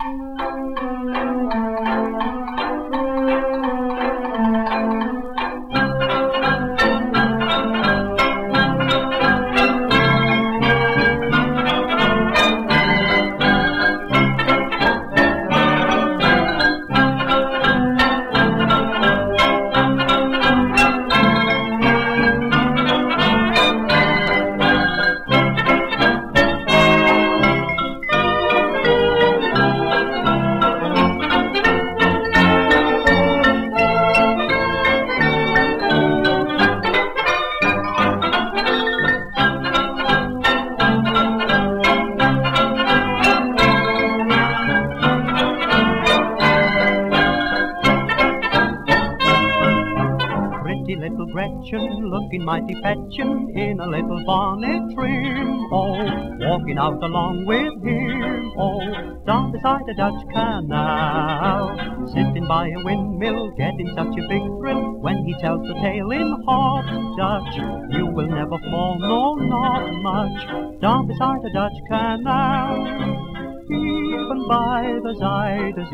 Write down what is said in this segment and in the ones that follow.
Pretty little Gretchen, looking mighty fetching in a little bonnet trim. Oh, walking out along with him. Oh, down beside the Dutch canal, sitting by a windmill, getting such a big thrill when he tells the tale in hot Dutch. You will never fall, no, not much, down beside the Dutch canal. Even by the Zuyder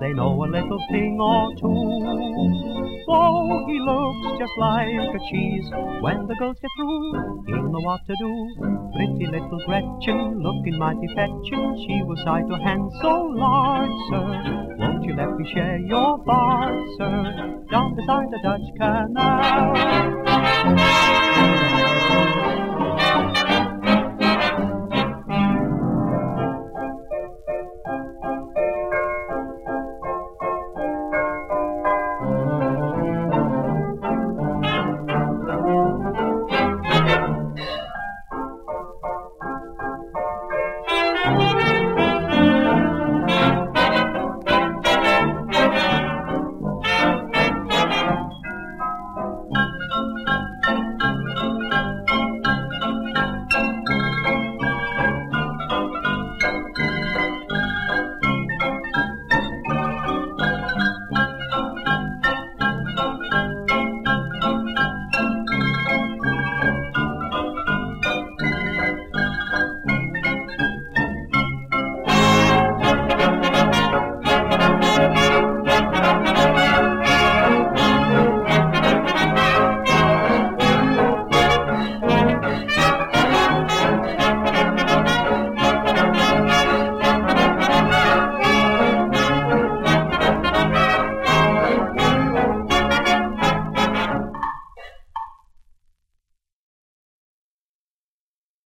they know a little thing or two. Though he looks just like a cheese, when the girls get through, he'll know what to do. Pretty little Gretchen, looking mighty fetching, she will sigh to hand so large, sir. Won't you let me share your bar, sir, down beside the Dutch canal?